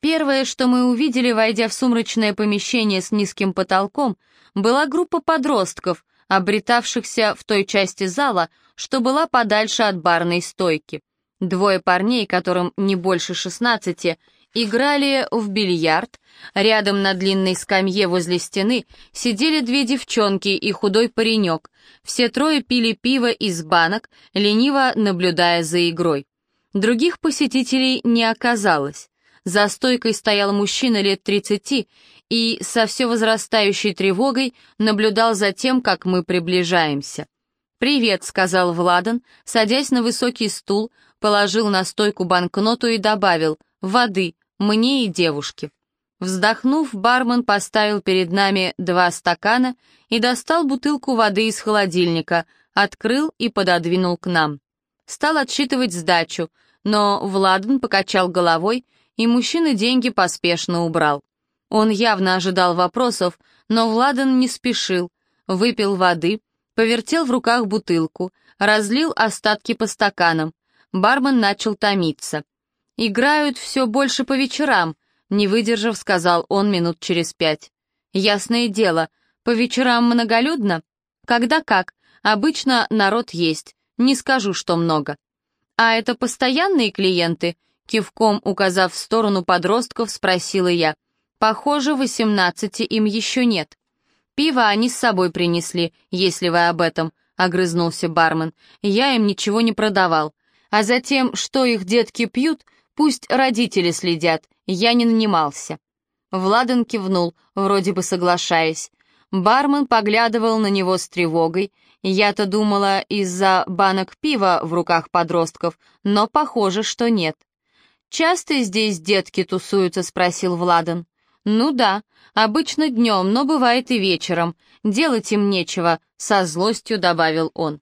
Первое, что мы увидели, войдя в сумрачное помещение с низким потолком, была группа подростков, обретавшихся в той части зала, что была подальше от барной стойки. Двое парней, которым не больше шестнадцати, играли в бильярд, рядом на длинной скамье возле стены сидели две девчонки и худой паренек, все трое пили пиво из банок, лениво наблюдая за игрой. Других посетителей не оказалось. За стойкой стоял мужчина лет тридцати и со все возрастающей тревогой наблюдал за тем, как мы приближаемся. «Привет», — сказал Владан, садясь на высокий стул, положил на стойку банкноту и добавил «Воды, мне и девушке». Вздохнув, бармен поставил перед нами два стакана и достал бутылку воды из холодильника, открыл и пододвинул к нам. Стал отсчитывать сдачу, но Владан покачал головой, и мужчина деньги поспешно убрал. Он явно ожидал вопросов, но Владан не спешил, выпил воды, повертел в руках бутылку, разлил остатки по стаканам. Бармен начал томиться. «Играют все больше по вечерам», — не выдержав, сказал он минут через пять. «Ясное дело, по вечерам многолюдно? Когда как, обычно народ есть, не скажу, что много». «А это постоянные клиенты?» Кивком указав в сторону подростков, спросила я. «Похоже, восемнадцати им еще нет». «Пиво они с собой принесли, если вы об этом», — огрызнулся бармен. «Я им ничего не продавал. А затем, что их детки пьют, пусть родители следят, я не нанимался». Владан кивнул, вроде бы соглашаясь. Бармен поглядывал на него с тревогой. Я-то думала из-за банок пива в руках подростков, но похоже, что нет. «Часто здесь детки тусуются?» — спросил Владан. «Ну да, обычно днем, но бывает и вечером. Делать им нечего», — со злостью добавил он.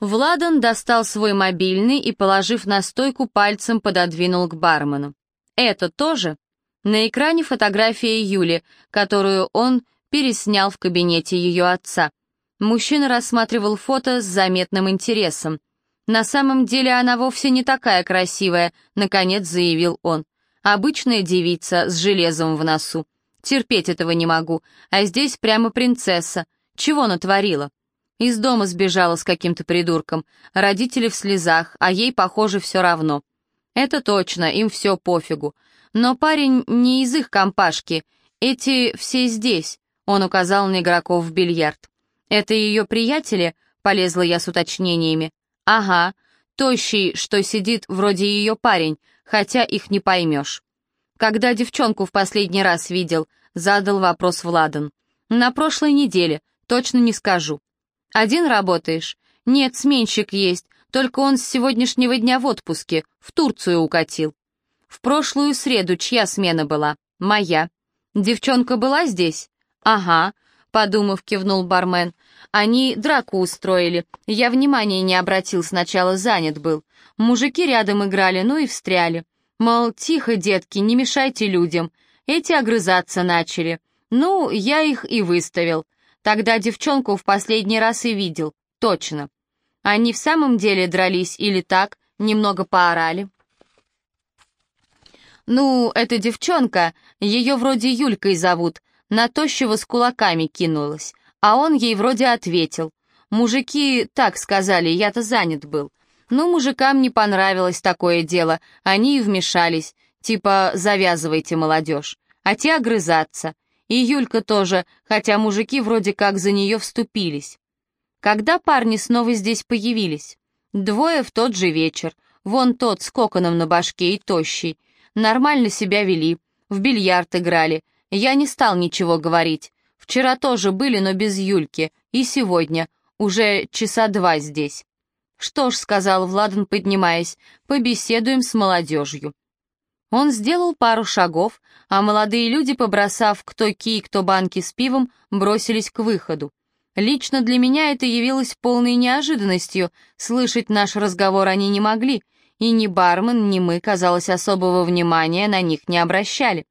Владан достал свой мобильный и, положив на стойку, пальцем пододвинул к бармену. «Это тоже?» На экране фотография Юли, которую он переснял в кабинете ее отца. Мужчина рассматривал фото с заметным интересом. «На самом деле она вовсе не такая красивая», — наконец заявил он. «Обычная девица с железом в носу. Терпеть этого не могу, а здесь прямо принцесса. Чего натворила?» Из дома сбежала с каким-то придурком, родители в слезах, а ей, похоже, все равно. Это точно, им все пофигу. Но парень не из их компашки, эти все здесь, он указал на игроков в бильярд. Это ее приятели, полезла я с уточнениями. «Ага, тощий, что сидит вроде ее парень, хотя их не поймешь». «Когда девчонку в последний раз видел?» — задал вопрос Владан. «На прошлой неделе, точно не скажу». «Один работаешь?» «Нет, сменщик есть, только он с сегодняшнего дня в отпуске, в Турцию укатил». «В прошлую среду чья смена была?» «Моя». «Девчонка была здесь?» «Ага», — подумав, кивнул бармен. Они драку устроили. Я внимания не обратил, сначала занят был. Мужики рядом играли, ну и встряли. Мол, тихо, детки, не мешайте людям. Эти огрызаться начали. Ну, я их и выставил. Тогда девчонку в последний раз и видел. Точно. Они в самом деле дрались или так, немного поорали. Ну, эта девчонка, ее вроде Юлькой зовут, на тощего с кулаками кинулась. А он ей вроде ответил. Мужики так сказали, я-то занят был. Ну, мужикам не понравилось такое дело, они и вмешались, типа «завязывайте, молодежь», а те огрызаться. И Юлька тоже, хотя мужики вроде как за нее вступились. Когда парни снова здесь появились? Двое в тот же вечер. Вон тот с коконом на башке и тощий. Нормально себя вели, в бильярд играли. Я не стал ничего говорить. Вчера тоже были, но без Юльки, и сегодня, уже часа два здесь. «Что ж», — сказал Владан, поднимаясь, — «побеседуем с молодежью». Он сделал пару шагов, а молодые люди, побросав кто кий, кто банки с пивом, бросились к выходу. Лично для меня это явилось полной неожиданностью, слышать наш разговор они не могли, и ни бармен, ни мы, казалось, особого внимания на них не обращали.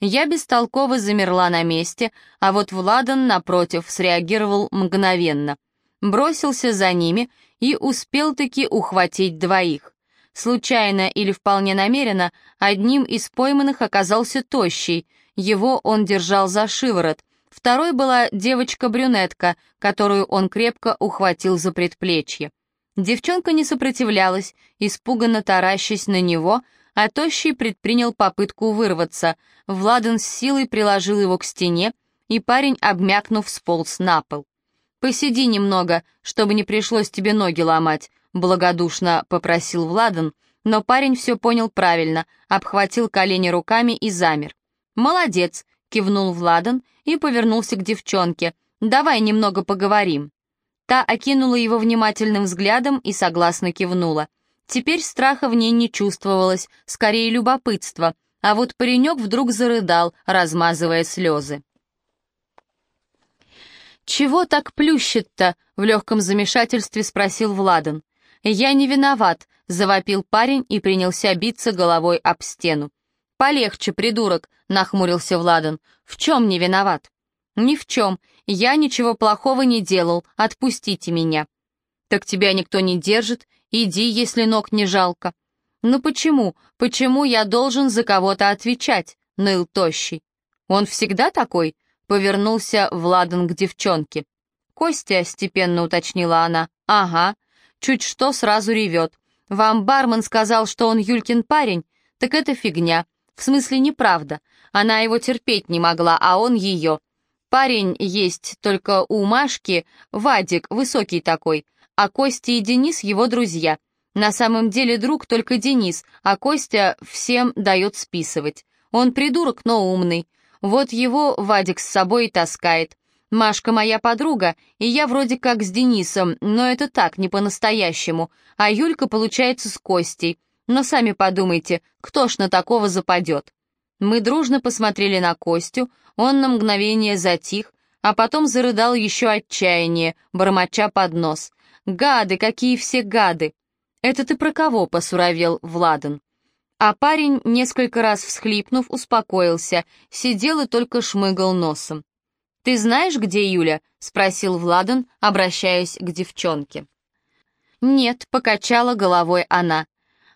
Я бестолково замерла на месте, а вот Владан, напротив, среагировал мгновенно. Бросился за ними и успел-таки ухватить двоих. случайно или вполне намеренно, одним из пойманных оказался тощий, его он держал за шиворот, второй была девочка-брюнетка, которую он крепко ухватил за предплечье. Девчонка не сопротивлялась, испуганно таращась на него, а Тощий предпринял попытку вырваться. Владан с силой приложил его к стене, и парень, обмякнув, сполз на пол. «Посиди немного, чтобы не пришлось тебе ноги ломать», — благодушно попросил Владан, но парень все понял правильно, обхватил колени руками и замер. «Молодец», — кивнул Владан и повернулся к девчонке. «Давай немного поговорим». Та окинула его внимательным взглядом и согласно кивнула. Теперь страха в ней не чувствовалось, скорее любопытство, а вот паренек вдруг зарыдал, размазывая слезы. «Чего так плющит-то?» — в легком замешательстве спросил Владан. «Я не виноват», — завопил парень и принялся биться головой об стену. «Полегче, придурок», — нахмурился Владан. «В чем не виноват?» «Ни в чем. Я ничего плохого не делал. Отпустите меня». «Так тебя никто не держит. Иди, если ног не жалко». «Ну почему? Почему я должен за кого-то отвечать?» — ныл Тощий. «Он всегда такой?» — повернулся Владан к девчонке. «Костя», — степенно уточнила она. «Ага. Чуть что сразу ревет. Вам бармен сказал, что он Юлькин парень? Так это фигня. В смысле, неправда. Она его терпеть не могла, а он ее. Парень есть только у Машки, Вадик, высокий такой, а Костя и Денис его друзья. На самом деле друг только Денис, а Костя всем дает списывать. Он придурок, но умный. Вот его Вадик с собой и таскает. Машка моя подруга, и я вроде как с Денисом, но это так, не по-настоящему. А Юлька получается с Костей. Но сами подумайте, кто ж на такого западет? Мы дружно посмотрели на Костю, он на мгновение затих, а потом зарыдал еще отчаяние, бормоча под нос. «Гады, какие все гады!» «Это ты про кого?» — посуровел Владан. А парень, несколько раз всхлипнув, успокоился, сидел и только шмыгал носом. «Ты знаешь, где Юля?» — спросил Владан, обращаясь к девчонке. «Нет», — покачала головой она.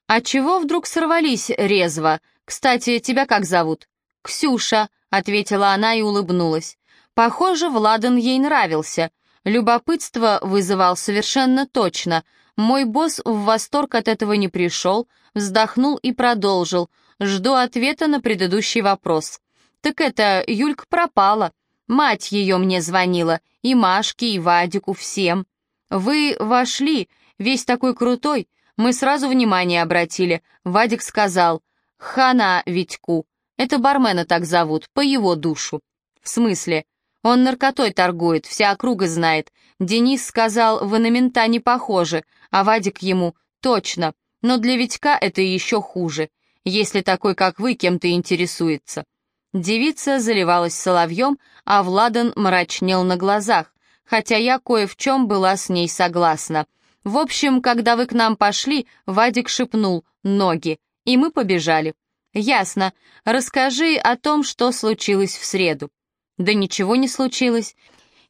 «А чего вдруг сорвались резво? Кстати, тебя как зовут?» «Ксюша», — ответила она и улыбнулась. Похоже, Владан ей нравился. Любопытство вызывал совершенно точно. Мой босс в восторг от этого не пришел, вздохнул и продолжил. Жду ответа на предыдущий вопрос. «Так это, Юлька пропала. Мать ее мне звонила, и Машке, и Вадику, всем. Вы вошли, весь такой крутой. Мы сразу внимание обратили. Вадик сказал, «Хана Витьку». Это бармена так зовут, по его душу. В смысле? Он наркотой торгует, вся округа знает. Денис сказал, вы на мента не похожи, а Вадик ему точно. Но для Витька это еще хуже, если такой, как вы, кем-то интересуется. Девица заливалась соловьем, а Владан мрачнел на глазах, хотя я кое в чем была с ней согласна. В общем, когда вы к нам пошли, Вадик шепнул «ноги», и мы побежали. «Ясно. Расскажи о том, что случилось в среду». «Да ничего не случилось.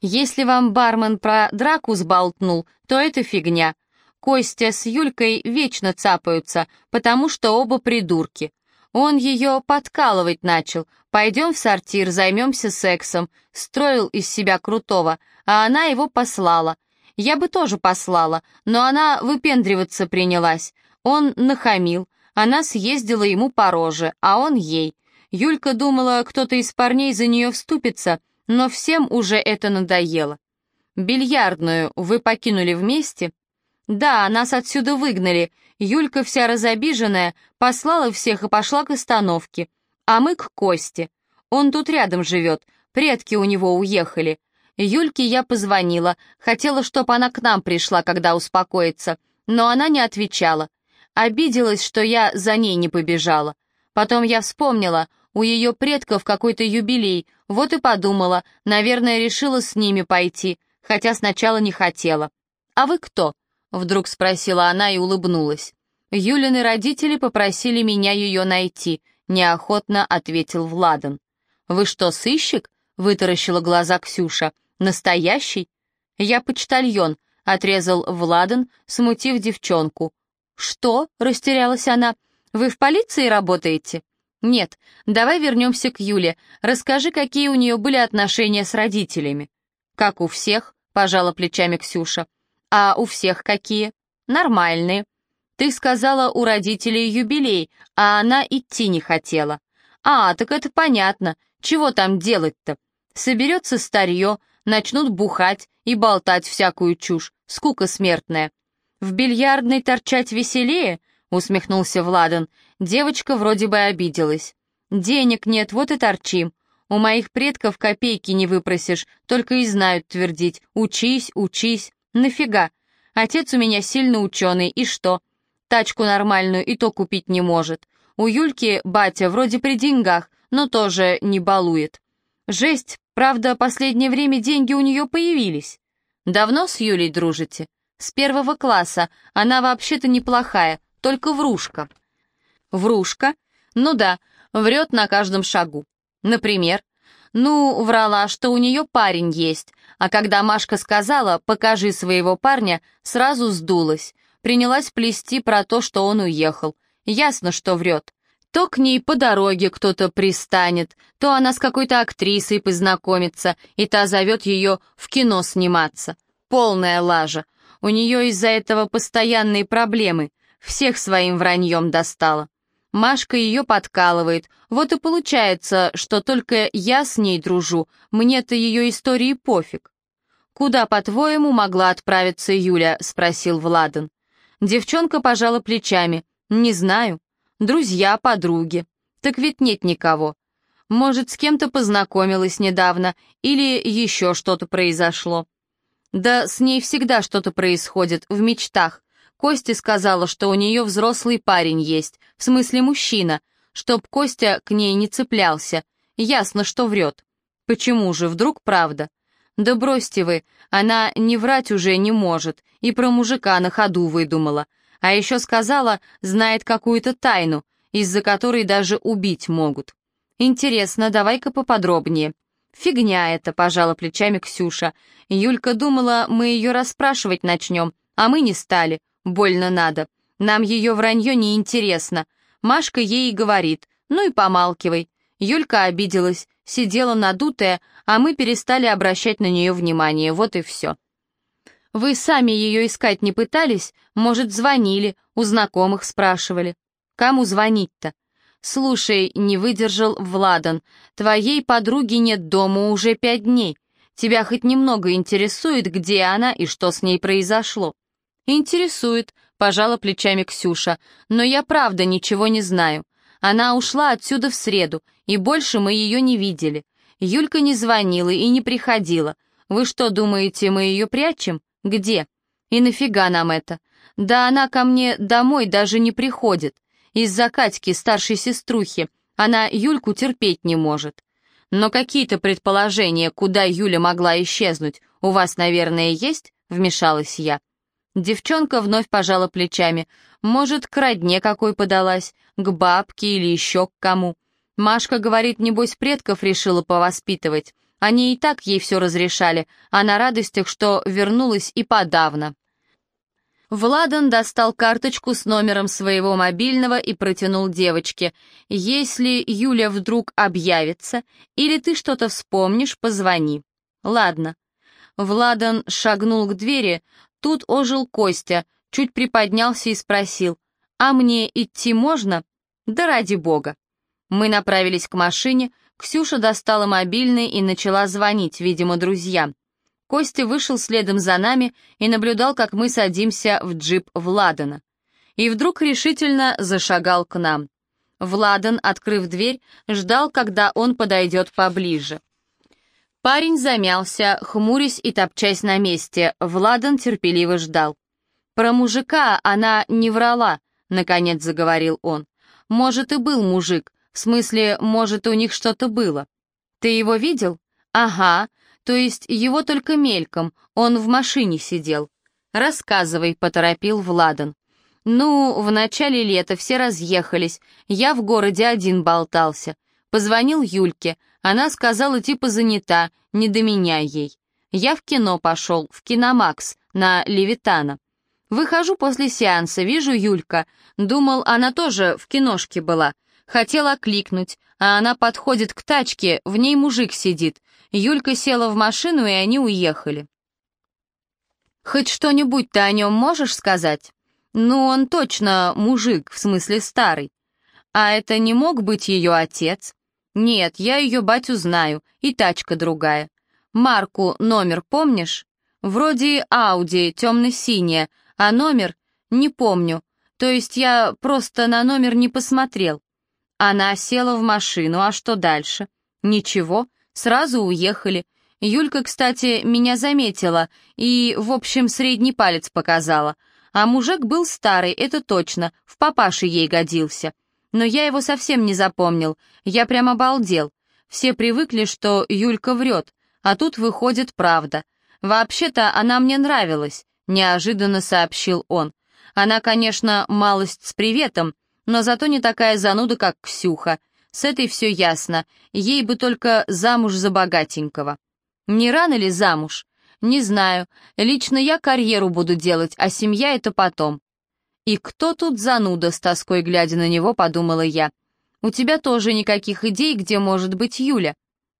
Если вам бармен про драку сболтнул, то это фигня. Костя с Юлькой вечно цапаются, потому что оба придурки. Он ее подкалывать начал. Пойдем в сортир, займемся сексом. Строил из себя крутого, а она его послала. Я бы тоже послала, но она выпендриваться принялась. Он нахамил, она съездила ему по роже, а он ей. Юлька думала, кто-то из парней за нее вступится, но всем уже это надоело. «Бильярдную вы покинули вместе?» «Да, нас отсюда выгнали. Юлька вся разобиженная, послала всех и пошла к остановке. А мы к Косте. Он тут рядом живет, предки у него уехали. Юльке я позвонила, хотела, чтобы она к нам пришла, когда успокоится, но она не отвечала. Обиделась, что я за ней не побежала. Потом я вспомнила, у ее предков какой-то юбилей, вот и подумала, наверное, решила с ними пойти, хотя сначала не хотела. «А вы кто?» — вдруг спросила она и улыбнулась. «Юлины родители попросили меня ее найти», — неохотно ответил Владан. «Вы что, сыщик?» — вытаращила глаза Ксюша. «Настоящий?» «Я почтальон», — отрезал Владан, смутив девчонку. «Что?» — растерялась она. «Вы в полиции работаете?» «Нет, давай вернемся к Юле. Расскажи, какие у нее были отношения с родителями». «Как у всех», — пожала плечами Ксюша. «А у всех какие?» «Нормальные». «Ты сказала, у родителей юбилей, а она идти не хотела». «А, так это понятно. Чего там делать-то? Соберется старье, начнут бухать и болтать всякую чушь. Скука смертная». «В бильярдной торчать веселее?» — усмехнулся Владан. Девочка вроде бы обиделась. «Денег нет, вот и торчим. У моих предков копейки не выпросишь, только и знают твердить. Учись, учись. Нафига? Отец у меня сильно ученый, и что? Тачку нормальную и то купить не может. У Юльки батя вроде при деньгах, но тоже не балует. Жесть, правда, последнее время деньги у нее появились. Давно с Юлей дружите? С первого класса. Она вообще-то неплохая, только врушка. Врушка? Ну да, врет на каждом шагу. Например? Ну, врала, что у нее парень есть, а когда Машка сказала «покажи своего парня», сразу сдулась. Принялась плести про то, что он уехал. Ясно, что врет. То к ней по дороге кто-то пристанет, то она с какой-то актрисой познакомится, и та зовет ее в кино сниматься. Полная лажа. У нее из-за этого постоянные проблемы. Всех своим враньем достала. Машка ее подкалывает. Вот и получается, что только я с ней дружу, мне-то ее истории пофиг. «Куда, по-твоему, могла отправиться Юля?» — спросил Владан. Девчонка пожала плечами. «Не знаю. Друзья, подруги. Так ведь нет никого. Может, с кем-то познакомилась недавно или еще что-то произошло. Да с ней всегда что-то происходит, в мечтах. Костя сказала, что у нее взрослый парень есть, в смысле мужчина, чтоб Костя к ней не цеплялся. Ясно, что врет. Почему же, вдруг правда? Да бросьте вы, она не врать уже не может, и про мужика на ходу выдумала. А еще сказала, знает какую-то тайну, из-за которой даже убить могут. Интересно, давай-ка поподробнее. «Фигня это», — пожала плечами Ксюша. Юлька думала, мы ее расспрашивать начнем, а мы не стали. Больно надо. Нам ее вранье не интересно. Машка ей и говорит, ну и помалкивай. Юлька обиделась, сидела надутая, а мы перестали обращать на нее внимание, вот и все. Вы сами ее искать не пытались? Может, звонили, у знакомых спрашивали? Кому звонить-то? Слушай, не выдержал Владан, твоей подруги нет дома уже пять дней. Тебя хоть немного интересует, где она и что с ней произошло? «Интересует», — пожала плечами Ксюша, «но я правда ничего не знаю. Она ушла отсюда в среду, и больше мы ее не видели. Юлька не звонила и не приходила. Вы что, думаете, мы ее прячем? Где? И нафига нам это? Да она ко мне домой даже не приходит. Из-за Катьки, старшей сеструхи. Она Юльку терпеть не может. Но какие-то предположения, куда Юля могла исчезнуть, у вас, наверное, есть?» — вмешалась я. Девчонка вновь пожала плечами. Может, к родне какой подалась, к бабке или еще к кому. Машка говорит, небось, предков решила повоспитывать. Они и так ей все разрешали, а на радостях, что вернулась и подавно. Владан достал карточку с номером своего мобильного и протянул девочке. «Если Юля вдруг объявится, или ты что-то вспомнишь, позвони». «Ладно». Владан шагнул к двери, Тут ожил Костя, чуть приподнялся и спросил, «А мне идти можно?» «Да ради бога». Мы направились к машине, Ксюша достала мобильный и начала звонить, видимо, друзьям. Костя вышел следом за нами и наблюдал, как мы садимся в джип Владана. И вдруг решительно зашагал к нам. Владан, открыв дверь, ждал, когда он подойдет поближе. Парень замялся, хмурясь и топчась на месте. Владан терпеливо ждал. «Про мужика она не врала», — наконец заговорил он. «Может, и был мужик. В смысле, может, у них что-то было. Ты его видел? Ага. То есть его только мельком. Он в машине сидел. Рассказывай, поторопил Владан. Ну, в начале лета все разъехались. Я в городе один болтался. Позвонил Юльке. Она сказала, типа занята, не до меня ей. Я в кино пошел, в киномакс, на Левитана. Выхожу после сеанса, вижу Юлька. Думал, она тоже в киношке была. Хотела кликнуть, а она подходит к тачке, в ней мужик сидит. Юлька села в машину, и они уехали. «Хоть что-нибудь ты о нем можешь сказать?» «Ну, он точно мужик, в смысле старый. А это не мог быть ее отец?» «Нет, я ее батю знаю, и тачка другая. Марку номер помнишь? Вроде Ауди, темно-синяя, а номер не помню, то есть я просто на номер не посмотрел. Она села в машину, а что дальше? Ничего, сразу уехали. Юлька, кстати, меня заметила и, в общем, средний палец показала. А мужик был старый, это точно, в папаше ей годился. Но я его совсем не запомнил, я прям обалдел. Все привыкли, что Юлька врет, а тут выходит правда. Вообще-то она мне нравилась, неожиданно сообщил он. Она, конечно, малость с приветом, но зато не такая зануда, как Ксюха. С этой все ясно, ей бы только замуж за богатенького. Не рано ли замуж? Не знаю, лично я карьеру буду делать, а семья — это потом. «И кто тут зануда?» — с тоской глядя на него, подумала я. «У тебя тоже никаких идей, где может быть Юля?»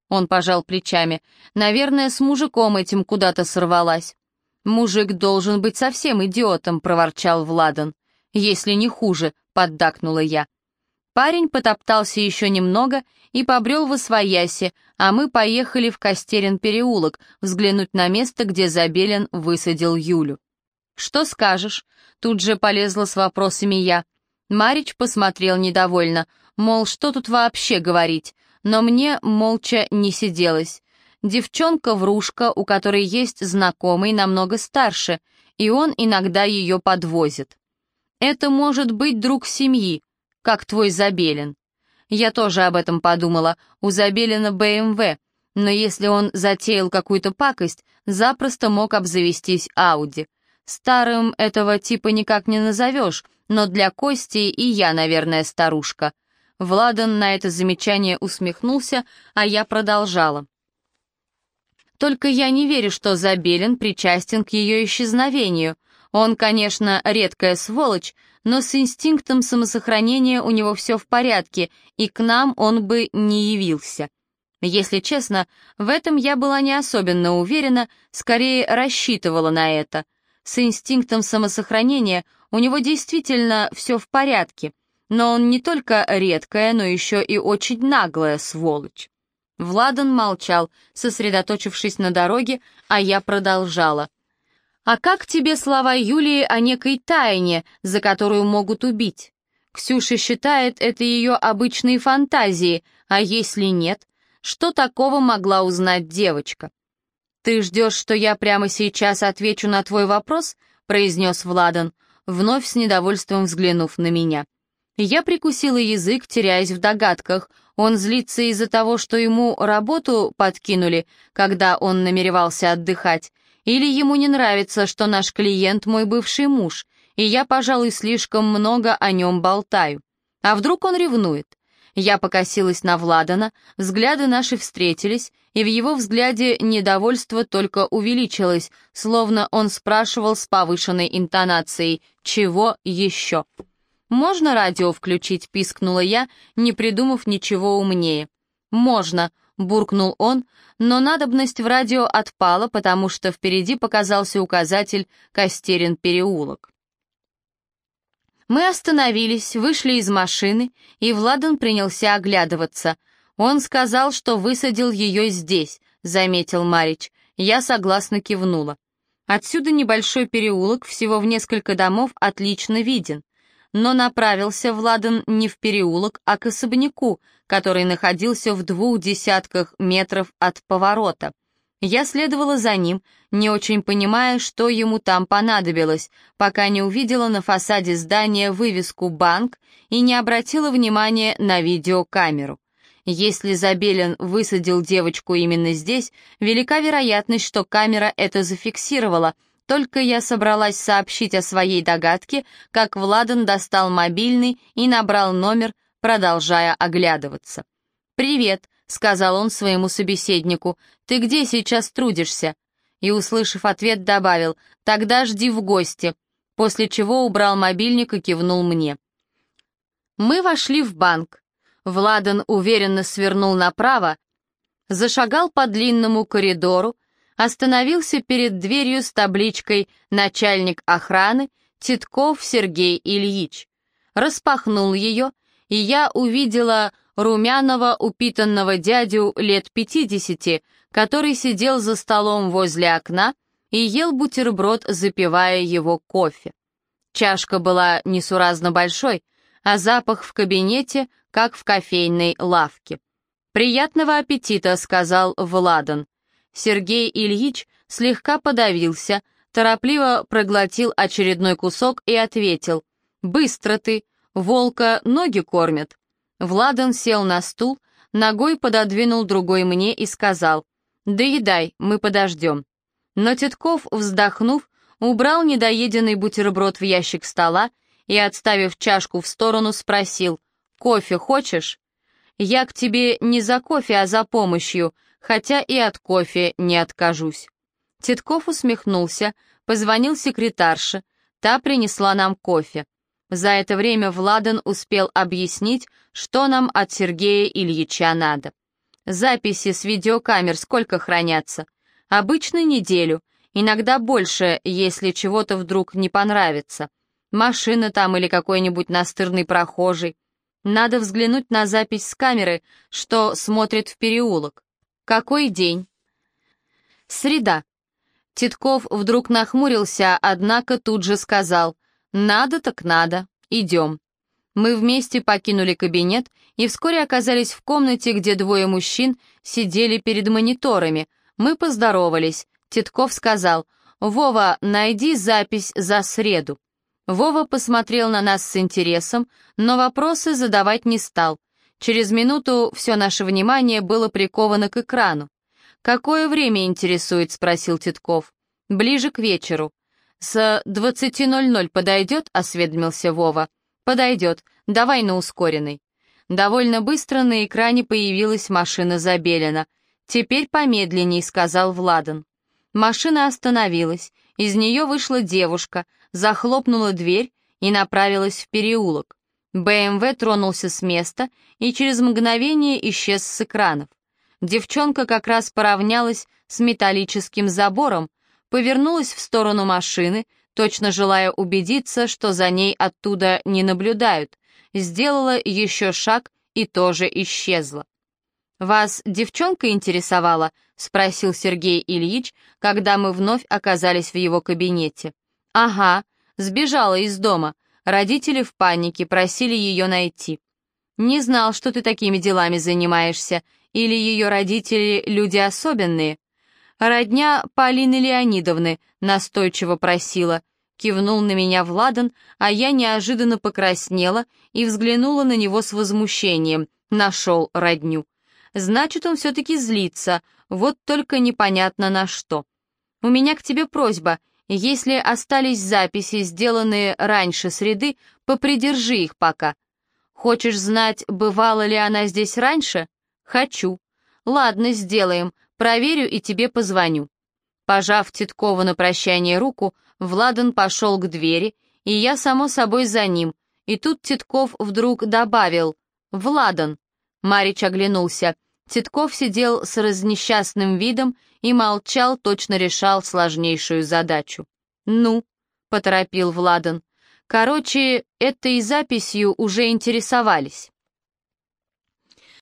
Он пожал плечами. «Наверное, с мужиком этим куда-то сорвалась». «Мужик должен быть совсем идиотом», — проворчал Владан. «Если не хуже», — поддакнула я. Парень потоптался еще немного и побрел в Освояси, а мы поехали в Костерин переулок взглянуть на место, где Забелин высадил Юлю. «Что скажешь?» Тут же полезла с вопросами я. Марич посмотрел недовольно, мол, что тут вообще говорить, но мне молча не сиделось. Девчонка-врушка, у которой есть знакомый намного старше, и он иногда ее подвозит. Это может быть друг семьи, как твой Забелин. Я тоже об этом подумала, у Забелина БМВ, но если он затеял какую-то пакость, запросто мог обзавестись Ауди. Старым этого типа никак не назовешь, но для Кости и я, наверное, старушка. Владан на это замечание усмехнулся, а я продолжала. Только я не верю, что Забелин причастен к ее исчезновению. Он, конечно, редкая сволочь, но с инстинктом самосохранения у него все в порядке, и к нам он бы не явился. Если честно, в этом я была не особенно уверена, скорее рассчитывала на это — с инстинктом самосохранения у него действительно все в порядке, но он не только редкая, но еще и очень наглая сволочь. Владан молчал, сосредоточившись на дороге, а я продолжала. «А как тебе слова Юлии о некой тайне, за которую могут убить? Ксюша считает это ее обычные фантазии, а если нет, что такого могла узнать девочка? «Ты ждешь, что я прямо сейчас отвечу на твой вопрос?» — произнес Владан, вновь с недовольством взглянув на меня. Я прикусила язык, теряясь в догадках. Он злится из-за того, что ему работу подкинули, когда он намеревался отдыхать, или ему не нравится, что наш клиент мой бывший муж, и я, пожалуй, слишком много о нем болтаю. А вдруг он ревнует? Я покосилась на Владана, взгляды наши встретились, и в его взгляде недовольство только увеличилось, словно он спрашивал с повышенной интонацией «Чего еще?». «Можно радио включить?» — пискнула я, не придумав ничего умнее. «Можно», — буркнул он, но надобность в радио отпала, потому что впереди показался указатель «Костерин переулок». Мы остановились, вышли из машины, и Владан принялся оглядываться. «Он сказал, что высадил ее здесь», — заметил Марич. Я согласно кивнула. Отсюда небольшой переулок, всего в несколько домов, отлично виден. Но направился Владан не в переулок, а к особняку, который находился в двух десятках метров от поворота. Я следовала за ним, не очень понимая, что ему там понадобилось, пока не увидела на фасаде здания вывеску «Банк» и не обратила внимания на видеокамеру. Если Забелин высадил девочку именно здесь, велика вероятность, что камера это зафиксировала, только я собралась сообщить о своей догадке, как Владан достал мобильный и набрал номер, продолжая оглядываться. «Привет», — сказал он своему собеседнику, — «ты где сейчас трудишься?» И, услышав ответ, добавил, «Тогда жди в гости». после чего убрал мобильник и кивнул мне. Мы вошли в банк. Владан уверенно свернул направо, зашагал по длинному коридору, остановился перед дверью с табличкой «Начальник охраны Титков Сергей Ильич». Распахнул ее, и я увидела румяного упитанного дядю лет пятидесяти, который сидел за столом возле окна и ел бутерброд, запивая его кофе. Чашка была несуразно большой, а запах в кабинете, как в кофейной лавке. «Приятного аппетита», — сказал Владан. Сергей Ильич слегка подавился, торопливо проглотил очередной кусок и ответил. «Быстро ты, волка ноги кормят». Владан сел на стул, ногой пододвинул другой мне и сказал. «Доедай, мы подождем». Но Титков, вздохнув, убрал недоеденный бутерброд в ящик стола и, отставив чашку в сторону, спросил, «Кофе хочешь?» «Я к тебе не за кофе, а за помощью, хотя и от кофе не откажусь». Титков усмехнулся, позвонил секретарше, та принесла нам кофе. За это время Владан успел объяснить, что нам от Сергея Ильича надо. Записи с видеокамер сколько хранятся? Обычно неделю, иногда больше, если чего-то вдруг не понравится. Машина там или какой-нибудь настырный прохожий. Надо взглянуть на запись с камеры, что смотрит в переулок. Какой день? Среда. Титков вдруг нахмурился, однако тут же сказал, «Надо так надо, идем». Мы вместе покинули кабинет и вскоре оказались в комнате, где двое мужчин сидели перед мониторами. Мы поздоровались. Титков сказал, «Вова, найди запись за среду». Вова посмотрел на нас с интересом, но вопросы задавать не стал. Через минуту все наше внимание было приковано к экрану. «Какое время интересует?» — спросил Титков. «Ближе к вечеру». «С 20.00 подойдет?» — осведомился Вова. «Подойдет. Давай на ускоренный». Довольно быстро на экране появилась машина Забелина. «Теперь помедленней», — сказал Владан. Машина остановилась, из нее вышла девушка, захлопнула дверь и направилась в переулок. БМВ тронулся с места и через мгновение исчез с экранов. Девчонка как раз поравнялась с металлическим забором, повернулась в сторону машины, точно желая убедиться, что за ней оттуда не наблюдают, сделала еще шаг и тоже исчезла. «Вас девчонка интересовала?» — спросил Сергей Ильич, когда мы вновь оказались в его кабинете. «Ага, сбежала из дома. Родители в панике, просили ее найти. Не знал, что ты такими делами занимаешься, или ее родители люди особенные?» «Родня Полины Леонидовны», — настойчиво просила. Кивнул на меня Владан, а я неожиданно покраснела и взглянула на него с возмущением. Нашел родню. Значит, он все-таки злится, вот только непонятно на что. У меня к тебе просьба, если остались записи, сделанные раньше среды, попридержи их пока. Хочешь знать, бывала ли она здесь раньше? Хочу. Ладно, сделаем, проверю и тебе позвоню. Пожав Титкову на прощание руку, Владан пошел к двери, и я, само собой, за ним. И тут Титков вдруг добавил «Владан». Марич оглянулся. Титков сидел с разнесчастным видом и молчал, точно решал сложнейшую задачу. «Ну», — поторопил Владан, — «короче, этой записью уже интересовались».